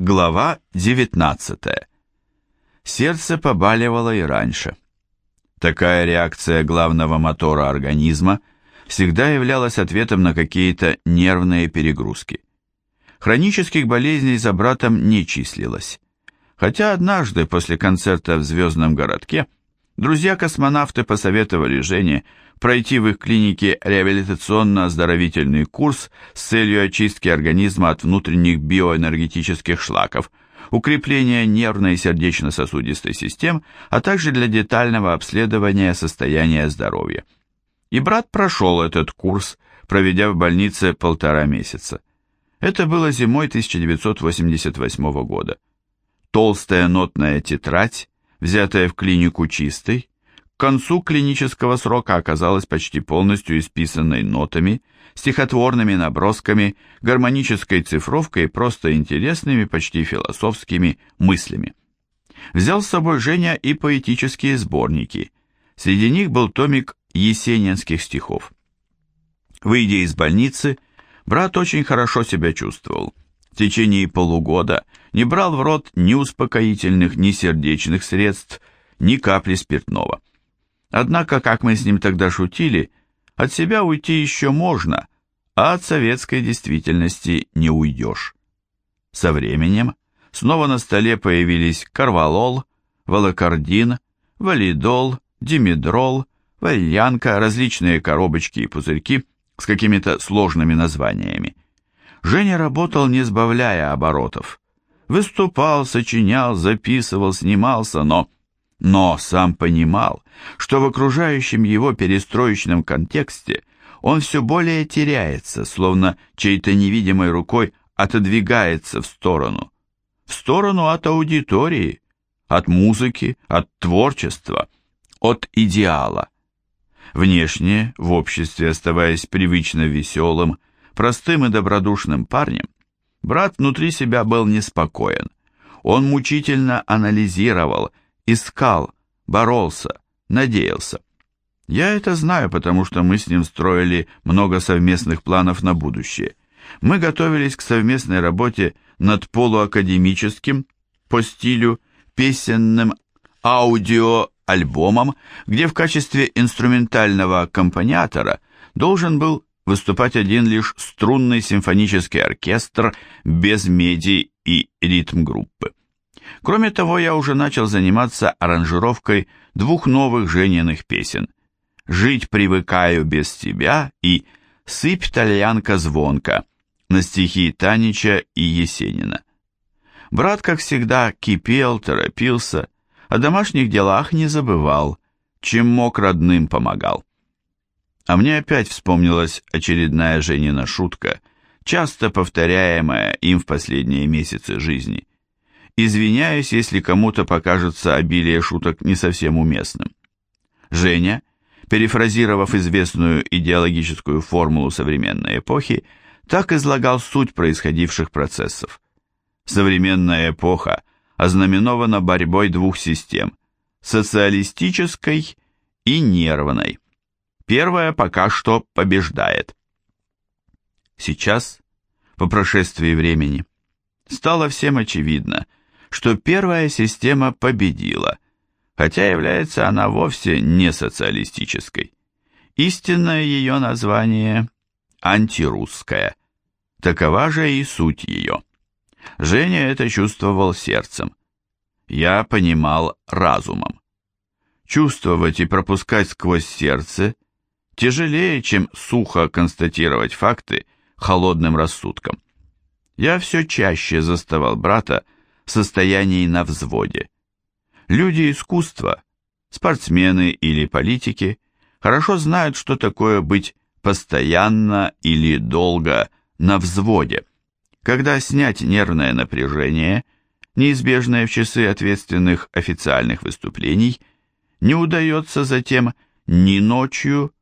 Глава 19. Сердце побаливало и раньше. Такая реакция главного мотора организма всегда являлась ответом на какие-то нервные перегрузки. Хронических болезней за братом не числилось. Хотя однажды после концерта в «Звездном городке» друзья-космонавты посоветовали Жене пройти в их клинике реабилитационно-оздоровительный курс с целью очистки организма от внутренних биоэнергетических шлаков, укрепления нервной и сердечно-сосудистой систем, а также для детального обследования состояния здоровья. И брат прошел этот курс, проведя в больнице полтора месяца. Это было зимой 1988 года. Толстая нотная тетрадь, взятая в клинику чистой, к концу клинического срока оказалась почти полностью исписанной нотами, стихотворными набросками, гармонической цифровкой и просто интересными, почти философскими мыслями. Взял с собой Женя и поэтические сборники. Среди них был томик есенинских стихов. Выйдя из больницы, брат очень хорошо себя чувствовал. В течение полугода не брал в рот ни успокоительных, ни сердечных средств, ни капли спиртного. Однако, как мы с ним тогда шутили, от себя уйти еще можно, а от советской действительности не уйдешь. Со временем снова на столе появились карвалол, волокордин, валидол, димедрол, вальянка, различные коробочки и пузырьки с какими-то сложными названиями. Женя работал, не сбавляя оборотов. Выступал, сочинял, записывал, снимался, но но сам понимал, что в окружающем его перестроечном контексте он все более теряется, словно чьей-то невидимой рукой отодвигается в сторону. В сторону от аудитории, от музыки, от творчества, от идеала. Внешне, в обществе оставаясь привычно веселым, простым и добродушным парнем, брат внутри себя был неспокоен. Он мучительно анализировал искал, боролся, надеялся. Я это знаю, потому что мы с ним строили много совместных планов на будущее. Мы готовились к совместной работе над полуакадемическим, по стилю, песенным аудиоальбомом, где в качестве инструментального аккомпаниатора должен был выступать один лишь струнный симфонический оркестр без меди и ритм-группы. Кроме того, я уже начал заниматься аранжировкой двух новых Жениных песен «Жить привыкаю без тебя» и «Сыпь тальянка звонка» на стихи Танича и Есенина. Брат, как всегда, кипел, торопился, о домашних делах не забывал, чем мог родным помогал. А мне опять вспомнилась очередная Женина шутка, часто повторяемая им в последние месяцы жизни. Извиняюсь, если кому-то покажется обилие шуток не совсем уместным. Женя, перефразировав известную идеологическую формулу современной эпохи, так излагал суть происходивших процессов. Современная эпоха ознаменована борьбой двух систем – социалистической и нервной. Первая пока что побеждает. Сейчас, по прошествии времени, стало всем очевидно – что первая система победила, хотя является она вовсе не социалистической. Истинное ее название – антирусская. Такова же и суть ее. Женя это чувствовал сердцем. Я понимал разумом. Чувствовать и пропускать сквозь сердце тяжелее, чем сухо констатировать факты холодным рассудком. Я все чаще заставал брата, состоянии на взводе. Люди искусства, спортсмены или политики, хорошо знают, что такое быть постоянно или долго на взводе. Когда снять нервное напряжение, неизбежное в часы ответственных официальных выступлений, не удается затем ни ночью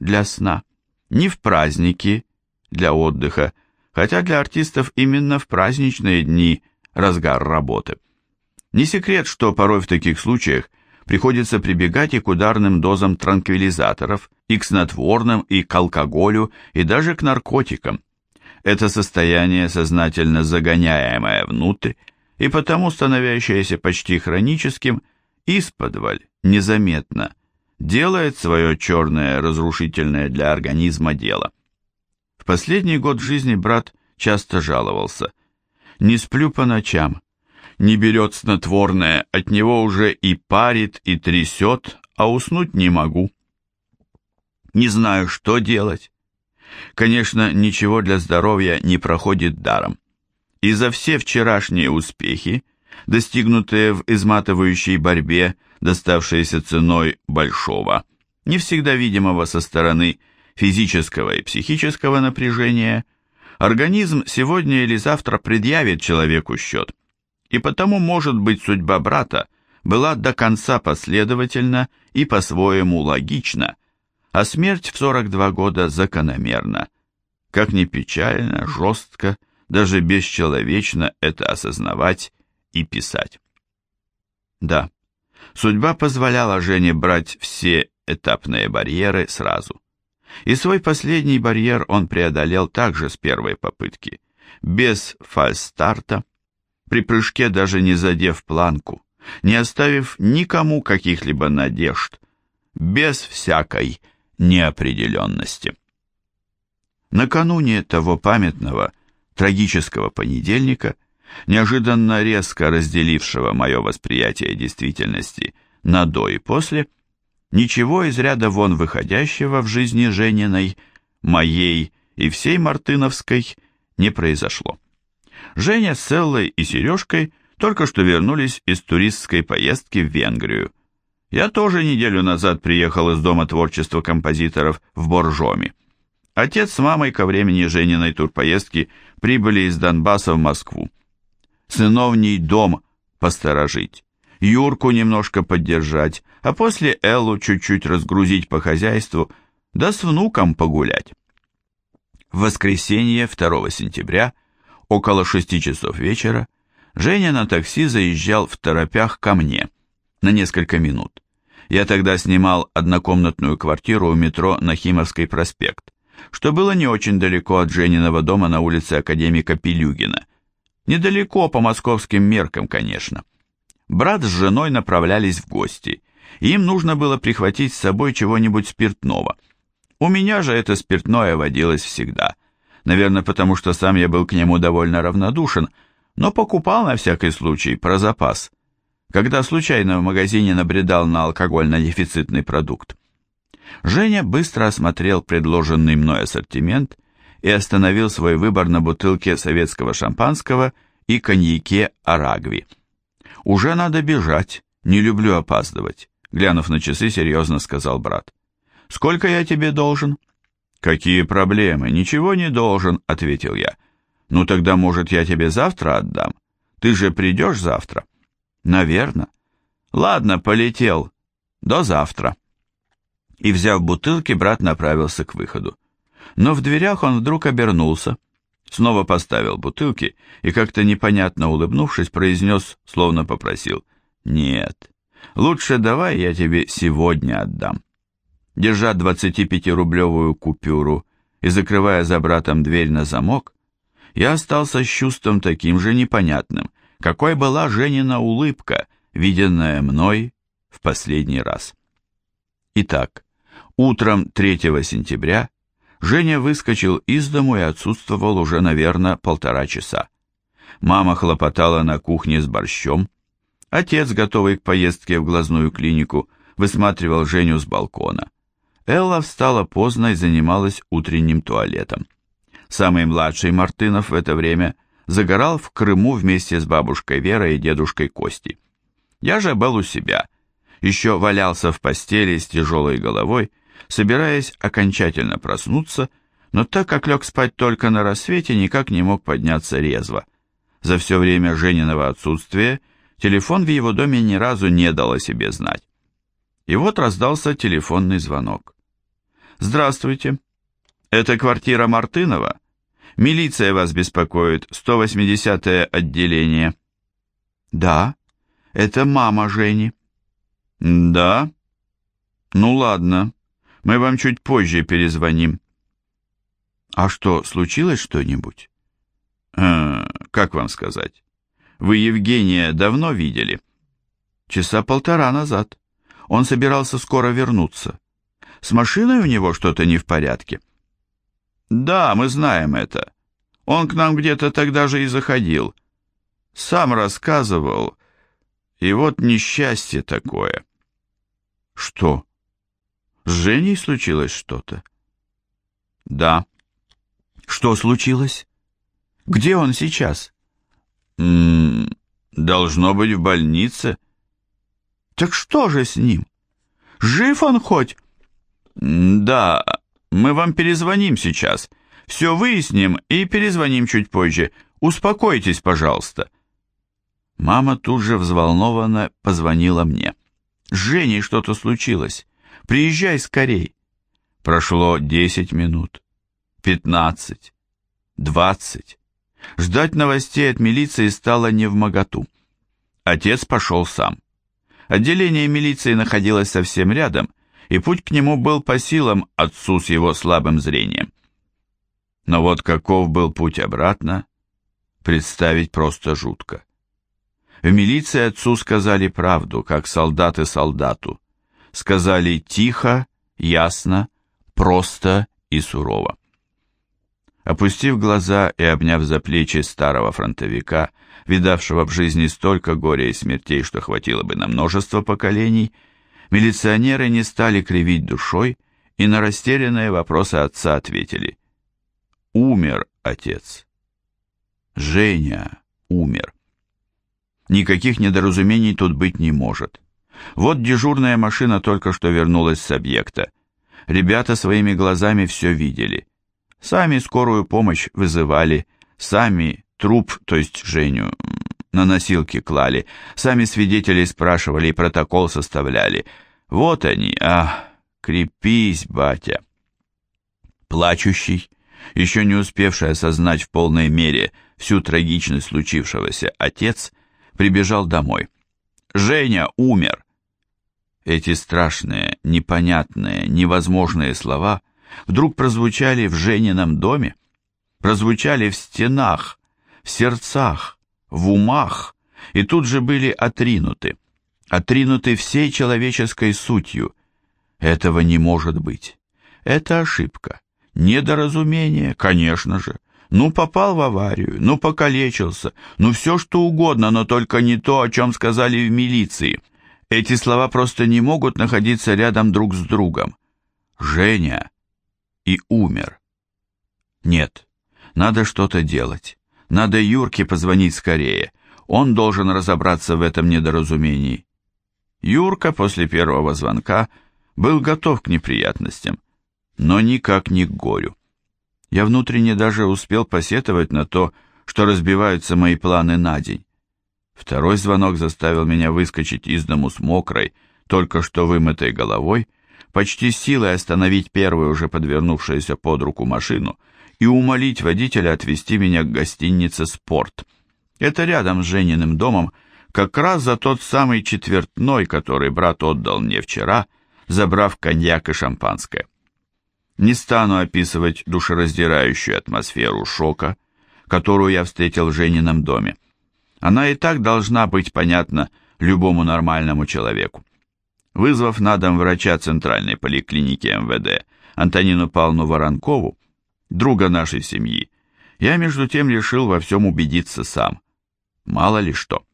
для сна, ни в праздники для отдыха, хотя для артистов именно в праздничные дни – разгар работы. Не секрет, что порой в таких случаях приходится прибегать и к ударным дозам транквилизаторов, и к снотворным, и к алкоголю, и даже к наркотикам. Это состояние, сознательно загоняемое внутрь, и потому становящееся почти хроническим, исподволь, незаметно, делает свое черное, разрушительное для организма дело. В последний год жизни брат часто жаловался. «Не сплю по ночам, не берет снотворное, от него уже и парит, и трясет, а уснуть не могу. Не знаю, что делать. Конечно, ничего для здоровья не проходит даром. И за все вчерашние успехи, достигнутые в изматывающей борьбе, доставшиеся ценой большого, не всегда видимого со стороны физического и психического напряжения, организм сегодня или завтра предъявит человеку счет. И потому, может быть, судьба брата была до конца последовательна и по-своему логична, а смерть в 42 года закономерна. Как ни печально, жестко, даже бесчеловечно это осознавать и писать. Да, судьба позволяла Жене брать все этапные барьеры сразу. И свой последний барьер он преодолел также с первой попытки, без фальстарта, при прыжке даже не задев планку, не оставив никому каких-либо надежд, без всякой неопределенности. Накануне того памятного, трагического понедельника, неожиданно резко разделившего мое восприятие действительности на до и после, ничего из ряда вон выходящего в жизни Жениной, моей и всей Мартыновской не произошло. Женя с Эллой и Сережкой только что вернулись из туристской поездки в Венгрию. Я тоже неделю назад приехал из Дома творчества композиторов в Боржоми. Отец с мамой ко времени Жениной турпоездки прибыли из Донбасса в Москву. Сыновний дом посторожить, Юрку немножко поддержать, а после Эллу чуть-чуть разгрузить по хозяйству, да с внуком погулять. В воскресенье 2 сентября около шести часов вечера Женя на такси заезжал в торопях ко мне на несколько минут. Я тогда снимал однокомнатную квартиру у метро Нахимовский проспект, что было не очень далеко от Жениного дома на улице Академика Пилюгина. Недалеко по московским меркам, конечно. Брат с женой направлялись в гости, им нужно было прихватить с собой чего-нибудь спиртного. У меня же это спиртное водилось всегда – наверное, потому что сам я был к нему довольно равнодушен, но покупал на всякий случай про запас, когда случайно в магазине набредал на алкогольно-дефицитный продукт. Женя быстро осмотрел предложенный мной ассортимент и остановил свой выбор на бутылке советского шампанского и коньяке «Арагви». «Уже надо бежать, не люблю опаздывать», глянув на часы, серьезно сказал брат. «Сколько я тебе должен?» «Какие проблемы? Ничего не должен», — ответил я. «Ну тогда, может, я тебе завтра отдам? Ты же придешь завтра?» «Наверно». «Ладно, полетел. До завтра». И, взяв бутылки, брат направился к выходу. Но в дверях он вдруг обернулся, снова поставил бутылки и, как-то непонятно улыбнувшись, произнес, словно попросил, «Нет, лучше давай я тебе сегодня отдам» держа 25-рублевую купюру и закрывая за братом дверь на замок, я остался с чувством таким же непонятным, какой была Женина улыбка, виденная мной в последний раз. Итак, утром 3 сентября Женя выскочил из дому и отсутствовал уже, наверное, полтора часа. Мама хлопотала на кухне с борщом, отец, готовый к поездке в глазную клинику, высматривал Женю с балкона. Элла встала поздно и занималась утренним туалетом. Самый младший Мартынов в это время загорал в Крыму вместе с бабушкой Верой и дедушкой Костей. Я же был у себя, еще валялся в постели с тяжелой головой, собираясь окончательно проснуться, но так как лег спать только на рассвете, никак не мог подняться резво. За все время Жениного отсутствия телефон в его доме ни разу не дал о себе знать. И вот раздался телефонный звонок. «Здравствуйте. Это квартира Мартынова? Милиция вас беспокоит, 180-е отделение». «Да, это мама Жени». «Да? Ну ладно, мы вам чуть позже перезвоним». А что, случилось что-нибудь? Э, как вам сказать? Вы Евгения давно видели? Часа полтора назад. Он собирался скоро вернуться. С машиной у него что-то не в порядке. Да, мы знаем это. Он к нам где-то тогда же и заходил. Сам рассказывал. И вот несчастье такое. Что? С Женей случилось что-то? Да. Что случилось? Где он сейчас? М -м, должно быть в больнице. Так что же с ним? Жив он хоть? Да, мы вам перезвоним сейчас. Все выясним и перезвоним чуть позже. Успокойтесь, пожалуйста. Мама тут же взволнованно позвонила мне. С Женей что-то случилось. Приезжай скорей. Прошло десять минут, пятнадцать, двадцать. Ждать новостей от милиции стало невмоготу. Отец пошел сам. Отделение милиции находилось совсем рядом, и путь к нему был по силам отцу с его слабым зрением. Но вот каков был путь обратно, представить просто жутко. В милиции отцу сказали правду, как солдаты солдату. Сказали тихо, ясно, просто и сурово. Опустив глаза и обняв за плечи старого фронтовика, видавшего в жизни столько горя и смертей, что хватило бы на множество поколений, милиционеры не стали кривить душой и на растерянные вопросы отца ответили. «Умер отец. Женя умер. Никаких недоразумений тут быть не может. Вот дежурная машина только что вернулась с объекта. Ребята своими глазами все видели. Сами скорую помощь вызывали, сами труп, то есть Женю, на носилки клали, сами свидетелей спрашивали и протокол составляли. Вот они, а, крепись, батя. Плачущий, еще не успевший осознать в полной мере всю трагичность случившегося отец, прибежал домой. «Женя умер!» Эти страшные, непонятные, невозможные слова вдруг прозвучали в Женином доме, прозвучали в стенах, в сердцах, в умах, и тут же были отринуты, отринуты всей человеческой сутью. Этого не может быть. Это ошибка, недоразумение, конечно же. Ну, попал в аварию, ну, покалечился, ну, все что угодно, но только не то, о чем сказали в милиции. Эти слова просто не могут находиться рядом друг с другом. Женя и умер. Нет, надо что-то делать. Надо Юрке позвонить скорее. Он должен разобраться в этом недоразумении. Юрка после первого звонка был готов к неприятностям, но никак не к горю. Я внутренне даже успел посетовать на то, что разбиваются мои планы на день. Второй звонок заставил меня выскочить из дому с мокрой, только что вымытой головой, почти силой остановить первую уже подвернувшуюся под руку машину и умолить водителя отвезти меня к гостинице «Спорт». Это рядом с Жениным домом, как раз за тот самый четвертной, который брат отдал мне вчера, забрав коньяк и шампанское. Не стану описывать душераздирающую атмосферу шока, которую я встретил в Женином доме. Она и так должна быть понятна любому нормальному человеку. Вызвав на дом врача Центральной поликлиники МВД Антонину Павловну Воронкову, друга нашей семьи, я между тем решил во всем убедиться сам. Мало ли что.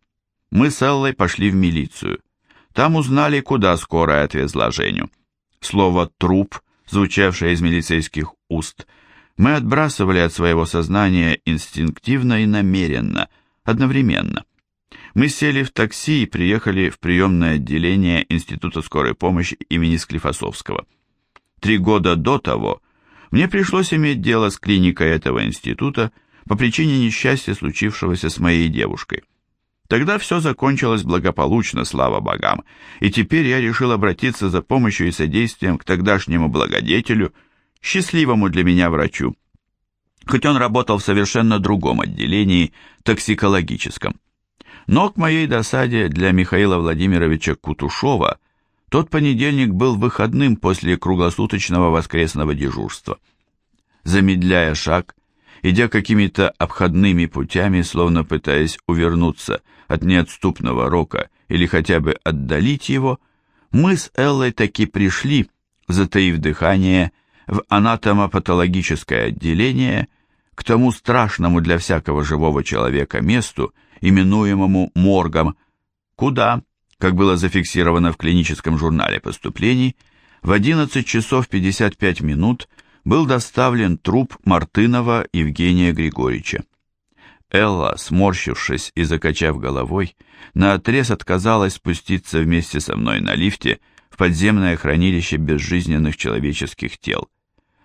Мы с Эллой пошли в милицию. Там узнали, куда скорая отвезла Женю. Слово «труп», звучавшее из милицейских уст, мы отбрасывали от своего сознания инстинктивно и намеренно, одновременно. Мы сели в такси и приехали в приемное отделение Института скорой помощи имени Склифосовского. Три года до того мне пришлось иметь дело с клиникой этого института по причине несчастья, случившегося с моей девушкой. Тогда все закончилось благополучно, слава богам, и теперь я решил обратиться за помощью и содействием к тогдашнему благодетелю, счастливому для меня врачу, хоть он работал в совершенно другом отделении, токсикологическом. Но к моей досаде для Михаила Владимировича Кутушова тот понедельник был выходным после круглосуточного воскресного дежурства. замедляя шаг, идя какими-то обходными путями, словно пытаясь увернуться от неотступного рока или хотя бы отдалить его, мы с Эллой таки пришли, затаив дыхание, в анатомопатологическое отделение, к тому страшному для всякого живого человека месту, именуемому моргом, куда, как было зафиксировано в клиническом журнале поступлений, в 11 часов 55 минут был доставлен труп Мартынова Евгения Григорьевича. Элла, сморщившись и закачав головой, наотрез отказалась спуститься вместе со мной на лифте в подземное хранилище безжизненных человеческих тел.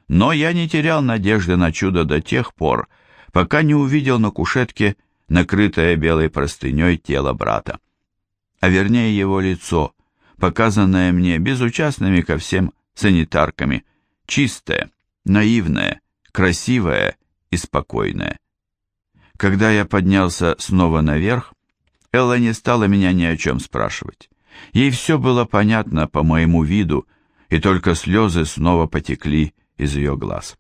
Но я не терял надежды на чудо до тех пор, пока не увидел на кушетке накрытое белой простыней тело брата. А вернее его лицо, показанное мне безучастными ко всем санитарками, чистое, наивное, красивое и спокойное. Когда я поднялся снова наверх, Элла не стала меня ни о чем спрашивать. Ей все было понятно по моему виду, и только слезы снова потекли из ее глаз.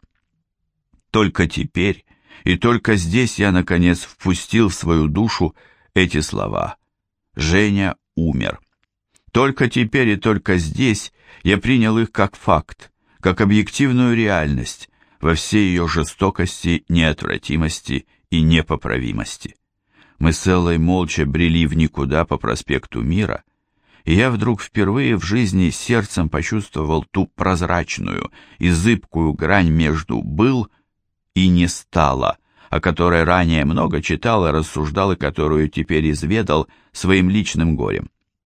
Только теперь и только здесь я, наконец, впустил в свою душу эти слова. Женя умер. Только теперь и только здесь я принял их как факт, как объективную реальность во всей ее жестокости, неотвратимости и непоправимости. Мы с Эллой молча брели в никуда по проспекту Мира, и я вдруг впервые в жизни сердцем почувствовал ту прозрачную и зыбкую грань между «был» и «не стало», о которой ранее много читал и рассуждал, и которую теперь изведал своим личным горем.